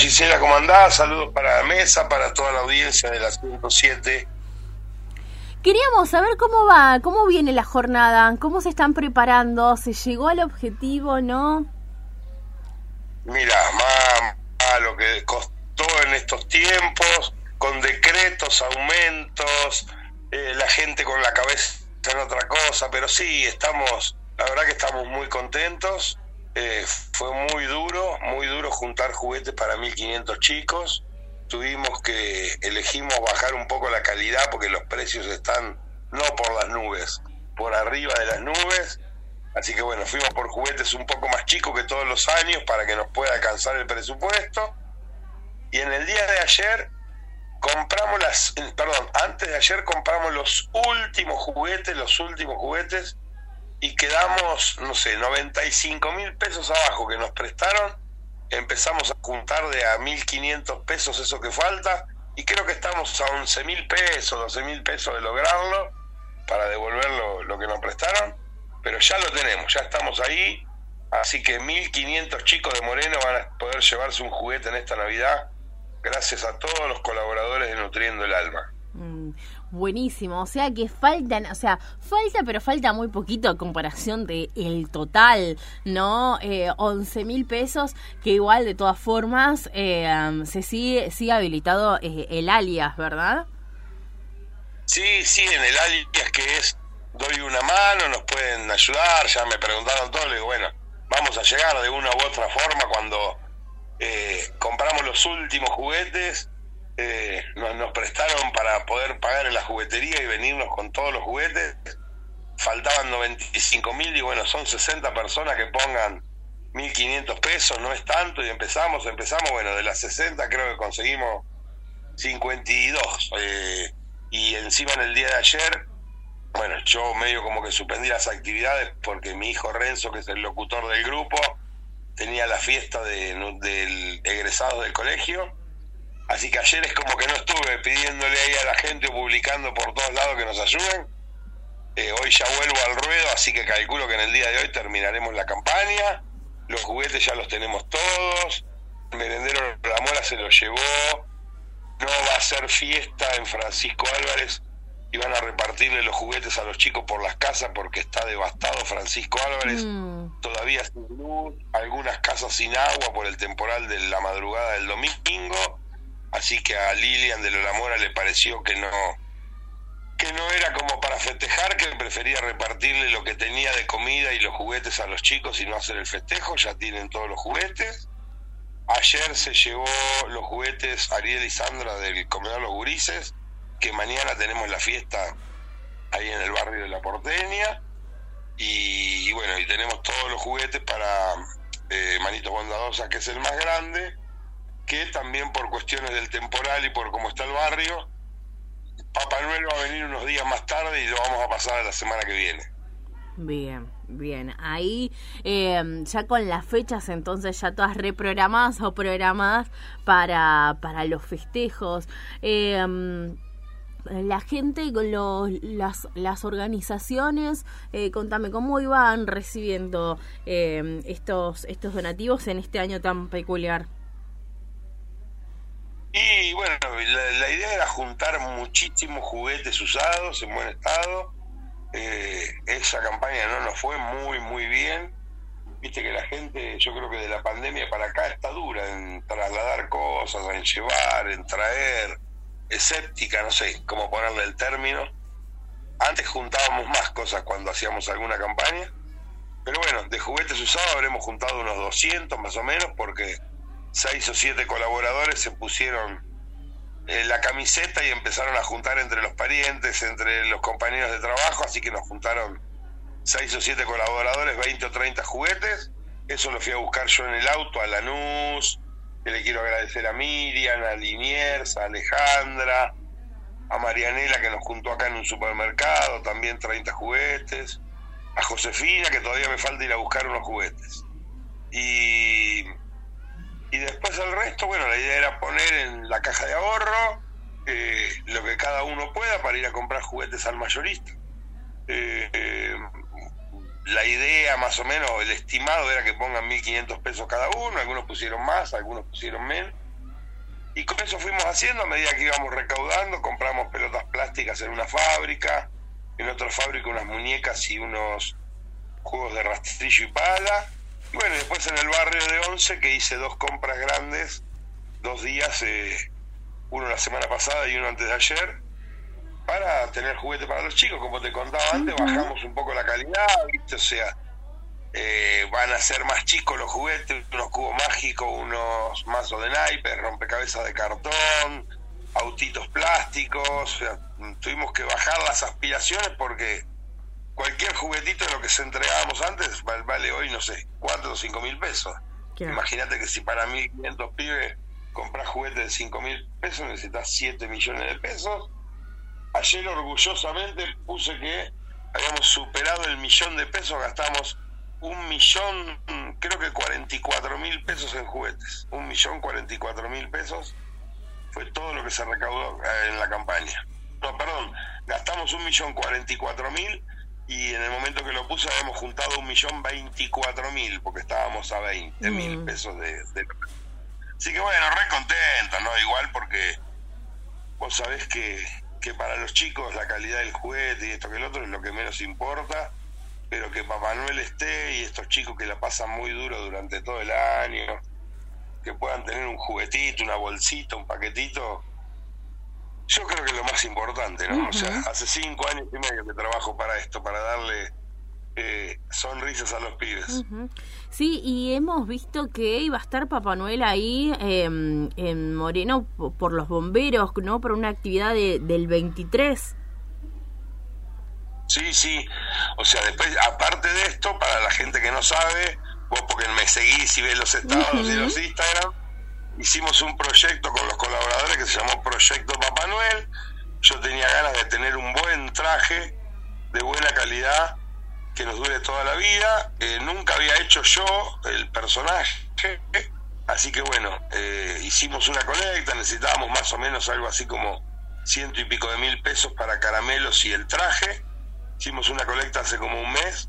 Gisela, ¿cómo andás? Saludos para la mesa, para toda la audiencia de la 107. Queríamos saber cómo va, cómo viene la jornada, cómo se están preparando, se llegó al objetivo, ¿no? Mira, más, lo que costó en estos tiempos, con decretos, aumentos, eh, la gente con la cabeza en otra cosa, pero sí, estamos, la verdad que estamos muy contentos. Eh, fue muy duro, muy duro juntar juguetes para 1500 chicos. Tuvimos que, elegimos bajar un poco la calidad porque los precios están no por las nubes, por arriba de las nubes. Así que bueno, fuimos por juguetes un poco más chicos que todos los años para que nos pueda alcanzar el presupuesto. Y en el día de ayer compramos las, perdón, antes de ayer compramos los últimos juguetes, los últimos juguetes y quedamos, no sé, 95 mil pesos abajo que nos prestaron, empezamos a juntar de a 1.500 pesos eso que falta, y creo que estamos a 11 mil pesos, 12 mil pesos de lograrlo, para devolver lo, que nos prestaron, pero ya lo tenemos, ya estamos ahí, así que 1.500 chicos de Moreno van a poder llevarse un juguete en esta Navidad, gracias a todos los colaboradores de Nutriendo el Alma. Buenísimo, o sea que faltan, o sea, falta, pero falta muy poquito a comparación de el total, ¿no? Eh, 11 mil pesos, que igual de todas formas eh, se sigue, sigue habilitado eh, el alias, ¿verdad? Sí, sí, en el alias que es doy una mano, nos pueden ayudar, ya me preguntaron todo, le digo, bueno, vamos a llegar de una u otra forma cuando eh, compramos los últimos juguetes eh, nos, prestaron para poder pagar en la juguetería y venirnos con todos los juguetes. Faltaban 95 mil y bueno, son 60 personas que pongan 1.500 pesos, no es tanto, y empezamos, empezamos, bueno, de las 60 creo que conseguimos 52. Eh, y encima en el día de ayer, bueno, yo medio como que suspendí las actividades porque mi hijo Renzo, que es el locutor del grupo, tenía la fiesta de, del egresado del colegio Así que ayer es como que no estuve pidiéndole ahí a la gente o publicando por todos lados que nos ayuden. Eh, hoy ya vuelvo al ruedo, así que calculo que en el día de hoy terminaremos la campaña. Los juguetes ya los tenemos todos. El merendero La Mora se los llevó. No va a ser fiesta en Francisco Álvarez y van a repartirle los juguetes a los chicos por las casas porque está devastado Francisco Álvarez. Mm. Todavía sin luz, algunas casas sin agua por el temporal de la madrugada del domingo así que a Lilian de Lola Mora le pareció que no que no era como para festejar, que prefería repartirle lo que tenía de comida y los juguetes a los chicos y no hacer el festejo, ya tienen todos los juguetes. Ayer se llevó los juguetes Ariel y Sandra del comedor Los Gurises, que mañana tenemos la fiesta ahí en el barrio de La Porteña. Y, bueno, y tenemos todos los juguetes para eh, Manitos Bondadosa, que es el más grande que también por cuestiones del temporal y por cómo está el barrio, Papá Noel va a venir unos días más tarde y lo vamos a pasar a la semana que viene. Bien, bien. Ahí eh, ya con las fechas entonces ya todas reprogramadas o programadas para, para los festejos. Eh, la gente, los, las, las organizaciones, eh, contame cómo iban recibiendo estos, estos donativos en este año tan peculiar. Bueno, la, idea era juntar muchísimos juguetes usados en buen estado. Eh, esa campaña no nos fue muy, muy bien. Viste que la gente, yo creo que de la pandemia para acá está dura en trasladar cosas, en llevar, en traer, escéptica, no sé cómo ponerle el término. Antes juntábamos más cosas cuando hacíamos alguna campaña. Pero bueno, de juguetes usados habremos juntado unos 200 más o menos porque seis o siete colaboradores se pusieron eh, la camiseta y empezaron a juntar entre los parientes, entre los compañeros de trabajo, así que nos juntaron seis o siete colaboradores, 20 o 30 juguetes. Eso lo fui a buscar yo en el auto a Lanús, que le quiero agradecer a Miriam, a Liniers, a Alejandra, a Marianela que nos juntó acá en un supermercado, también 30 juguetes, a Josefina que todavía me falta ir a buscar unos juguetes. Y y después el resto, bueno, la idea era poner en la caja de ahorro eh, lo que cada uno pueda para ir a comprar juguetes al mayorista. Eh, eh, la idea más o menos, el estimado era que pongan 1.500 pesos cada uno, algunos pusieron más, algunos pusieron menos, Y con eso fuimos haciendo a medida que íbamos recaudando, compramos pelotas plásticas en una fábrica, en otra fábrica unas muñecas y unos juegos de rastrillo y pala. Y bueno, después en el barrio de Once que hice dos compras grandes, dos días, eh, uno la semana pasada y uno antes de ayer, para tener juguete para los chicos. Como te contaba antes, bajamos un poco la calidad, ¿viste? O sea, eh, van a ser más chicos los juguetes, unos cubos mágicos, unos mazos de naipes, rompecabezas de cartón, autitos plásticos. O sea, tuvimos que bajar las aspiraciones porque cualquier juguetito de lo que se entregábamos antes vale, hoy, no sé, 4 o 5 mil pesos. Imagínate que si para 1.500 pibes compras juguetes de 5 mil pesos, necesitas 7 millones de pesos. Ayer orgullosamente puse que habíamos superado el millón de pesos, gastamos un millón, creo que 44 mil pesos en juguetes. Un millón 44 mil pesos fue todo lo que se recaudó eh, en la campaña. No, perdón, gastamos un millón 44 mil y en el momento que lo puse habíamos juntado un millón 24 mil porque estábamos a 20 mil mm. pesos de, Así que bueno, re contento, ¿no? Igual porque vos sabés que, que para los chicos la calidad del juguete y esto que el otro es lo que menos importa pero que Papá Noel esté y estos chicos que la pasan muy duro durante todo el año, que puedan tener un juguetito, una bolsita, un paquetito, yo creo que es lo más importante, ¿no? O sea, hace cinco años y medio que trabajo para esto, para darle eh, sonrisas a los pibes. Sí, y hemos visto que iba a estar Papá Noel ahí em, en Moreno por los bomberos, ¿no? Por una actividad de, del 23. Sí, sí. O sea, después, aparte de esto, para la gente que no sabe, vos porque me seguís y ves los estados y los Instagram, hicimos un proyecto con los colaboradores que se llamó Proyecto Papá Noel. Yo tenía ganas de tener un buen traje de buena calidad que nos dure toda la vida. Eh, nunca había hecho yo el personaje, así que bueno, eh, hicimos una colecta, necesitábamos más o menos algo así como ciento y pico de mil pesos para caramelos y el traje Hicimos una colecta hace como un mes.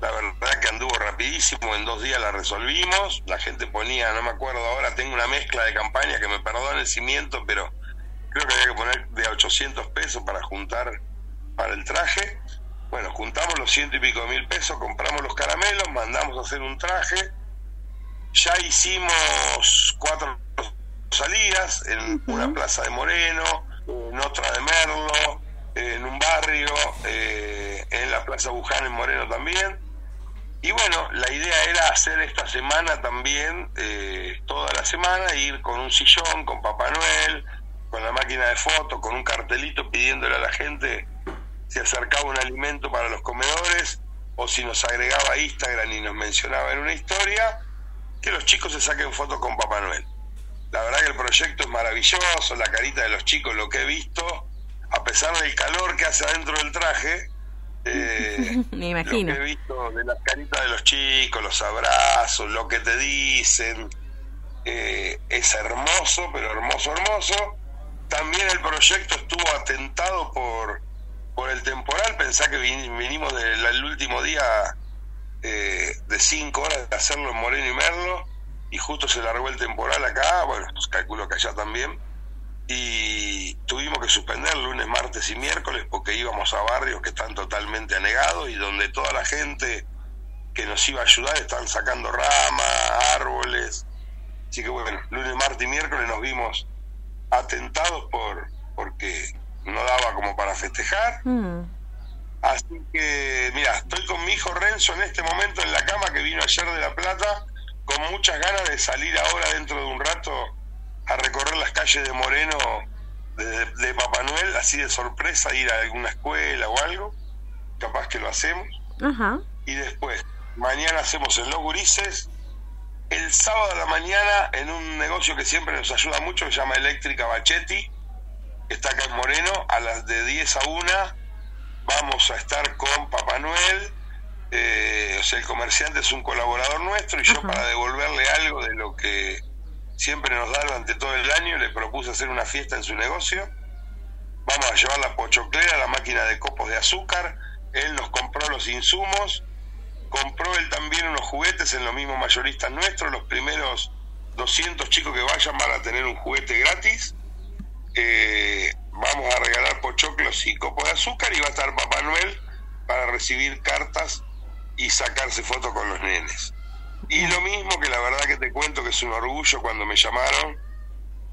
La verdad que anduvo rapidísimo, en dos días la resolvimos. La gente ponía, no me acuerdo ahora, tengo una mezcla de campaña que me perdone el cimiento, pero creo que había que poner de 800 pesos para juntar para el traje. Bueno, juntamos los ciento y pico mil pesos, compramos los caramelos, mandamos a hacer un traje. Ya hicimos cuatro salidas en una plaza de Moreno, en otra de Merlo, en un barrio, eh, en la Plaza Buján en Moreno también. Y bueno, la idea era hacer esta semana también, eh, toda la semana, ir con un sillón, con Papá Noel, con la máquina de fotos, con un cartelito pidiéndole a la gente si acercaba un alimento para los comedores o si nos agregaba Instagram y nos mencionaba en una historia, que los chicos se saquen fotos con Papá Noel. La verdad que el proyecto es maravilloso, la carita de los chicos, lo que he visto, a pesar del calor que hace adentro del traje, eh, Me imagino. Lo que he visto de las caritas de los chicos, los abrazos, lo que te dicen, eh, es hermoso, pero hermoso, hermoso. También el proyecto estuvo atentado por, por el temporal. Pensá que vinimos del último día eh, de cinco horas de hacerlo en Moreno y Merlo y justo se largó el temporal acá. Bueno, pues calculo que allá también y tuvimos que suspender lunes, martes y miércoles porque íbamos a barrios que están totalmente anegados y donde toda la gente que nos iba a ayudar están sacando ramas, árboles. Así que bueno, lunes, martes y miércoles nos vimos atentados por porque no daba como para festejar. Mm. Así que, mira, estoy con mi hijo Renzo en este momento en la cama que vino ayer de La Plata, con muchas ganas de salir ahora dentro de un rato a recorrer las calles de Moreno de, Papá Noel, así de sorpresa, ir a alguna escuela o algo, capaz que lo hacemos. Y después, mañana hacemos en Los Gurises, el sábado a la mañana en un negocio que siempre nos ayuda mucho, que se llama Eléctrica Bachetti, que está acá en Moreno, a las de 10 a 1 vamos a estar con Papá Noel, eh, o sea, el comerciante es un colaborador nuestro y yo para devolverle algo de lo que siempre nos da durante todo el año, le propuse hacer una fiesta en su negocio. Vamos a llevar la pochoclera, la máquina de copos de azúcar. Él nos compró los insumos, compró él también unos juguetes en los mismos mayoristas nuestros, los primeros 200 chicos que vayan van a tener un juguete gratis. Eh, vamos a regalar pochoclos y copos de azúcar y va a estar Papá Noel para recibir cartas y sacarse fotos con los nenes. Y lo mismo que la verdad que te cuento que es un orgullo cuando me llamaron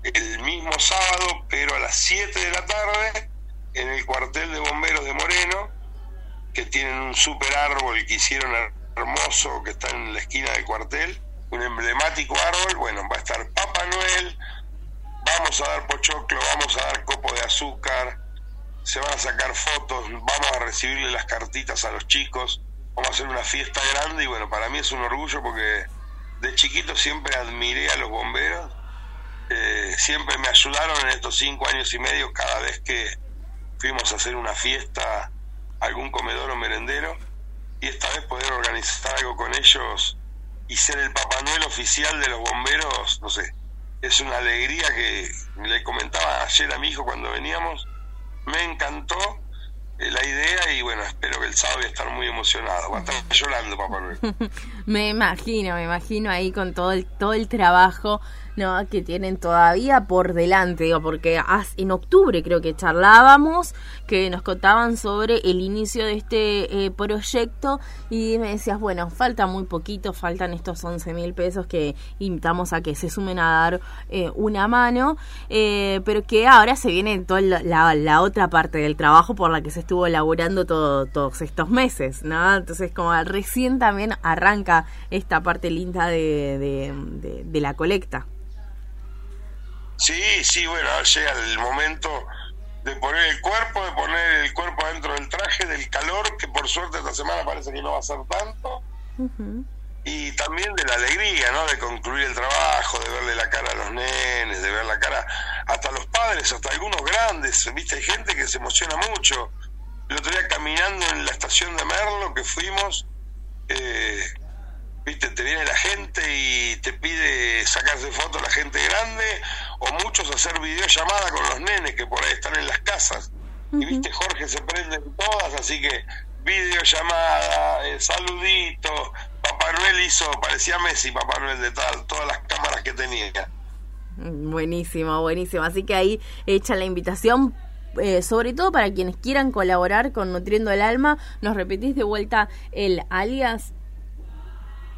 el mismo sábado, pero a las 7 de la tarde, en el cuartel de bomberos de Moreno, que tienen un super árbol que hicieron hermoso, que está en la esquina del cuartel, un emblemático árbol, bueno, va a estar Papá Noel, vamos a dar pochoclo, vamos a dar copo de azúcar, se van a sacar fotos, vamos a recibirle las cartitas a los chicos, vamos a hacer una fiesta grande y bueno, para mí es un orgullo porque de chiquito siempre admiré a los bomberos, eh, siempre me ayudaron en estos cinco años y medio cada vez que fuimos a hacer una fiesta, algún comedor o merendero, y esta vez poder organizar algo con ellos y ser el Papá Noel oficial de los bomberos, no sé, es una alegría que le comentaba ayer a mi hijo cuando veníamos, me encantó la idea y bueno, espero que el sábado voy estar muy emocionado, va a estar llorando Papá me imagino, me imagino ahí con todo el, todo el trabajo no que tienen todavía por delante, digo, porque en octubre creo que charlábamos, que nos contaban sobre el inicio de este eh, proyecto y me decías, bueno, falta muy poquito, faltan estos 11 mil pesos que invitamos a que se sumen a dar eh, una mano, eh, pero que ahora se viene toda la, otra parte del trabajo por la que se estuvo elaborando todo, todos estos meses, ¿no? Entonces, como recién también arranca esta parte linda de la colecta. Sí, sí, bueno, llega el momento de poner el cuerpo, de poner el cuerpo dentro del traje, del calor, que por suerte esta semana parece que no va a ser tanto. Y también de la alegría, ¿no? De concluir el trabajo, de verle la cara a los nenes, de ver la cara hasta los padres, hasta algunos grandes. Viste, hay gente que se emociona mucho. El otro día caminando en la estación de Merlo que fuimos, eh, viste, te viene la gente y te pide sacarse fotos la gente grande o muchos hacer videollamada con los nenes que por ahí están en las casas. Y viste, Jorge se prende en todas, así que videollamada, eh, saludito. Papá Noel hizo, parecía Messi, Papá Noel de tal, todas las cámaras que tenía. Buenísimo, buenísimo. Así que ahí echa la invitación eh, sobre todo para quienes quieran colaborar con Nutriendo el Alma, ¿nos repetís de vuelta el alias?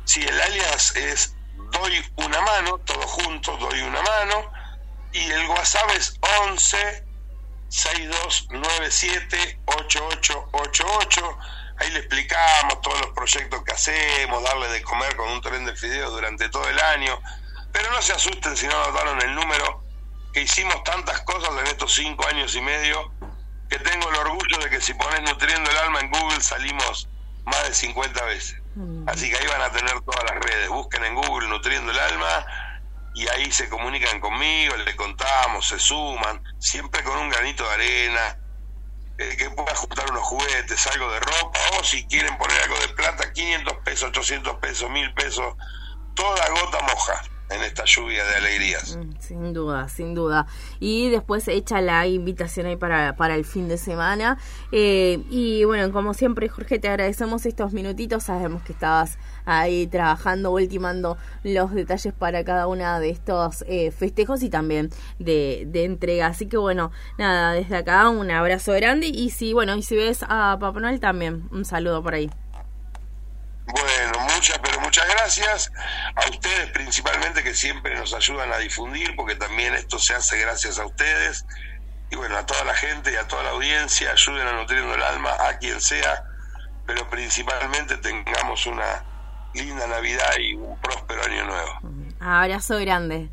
Sí, el alias es Doy una mano, todo junto, Doy una mano, y el WhatsApp es 11 6297 8888. Ahí le explicamos todos los proyectos que hacemos, darle de comer con un tren de fideos durante todo el año. Pero no se asusten si no notaron el número, que hicimos tantas cosas en estos cinco años y medio, que tengo el orgullo de que si pones Nutriendo el Alma en Google salimos más de 50 veces. Mm. Así que ahí van a tener todas las redes. Busquen en Google Nutriendo el Alma y ahí se comunican conmigo, le contamos, se suman, siempre con un granito de arena, eh, que pueda juntar unos juguetes, algo de ropa, o si quieren poner algo de plata, 500 pesos, 800 pesos, 1000 pesos, toda gota moja en esta lluvia de alegrías. Mm, sin duda, sin duda. Y después echa la invitación ahí para, para el fin de semana. Eh, y bueno, como siempre, Jorge, te agradecemos estos minutitos. Sabemos que estabas ahí trabajando, ultimando los detalles para cada una de estos eh, festejos y también de, de entrega. Así que bueno, nada, desde acá un abrazo grande. Y si, bueno, y si ves a Papá Noel también, un saludo por ahí. Bueno, muchas, pero muchas gracias a ustedes principalmente que siempre nos ayudan a difundir, porque también esto se hace gracias a ustedes. Y bueno, a toda la gente y a toda la audiencia, ayuden a nutriendo el alma a quien sea, pero principalmente tengamos una linda Navidad y un próspero año nuevo. Abrazo grande.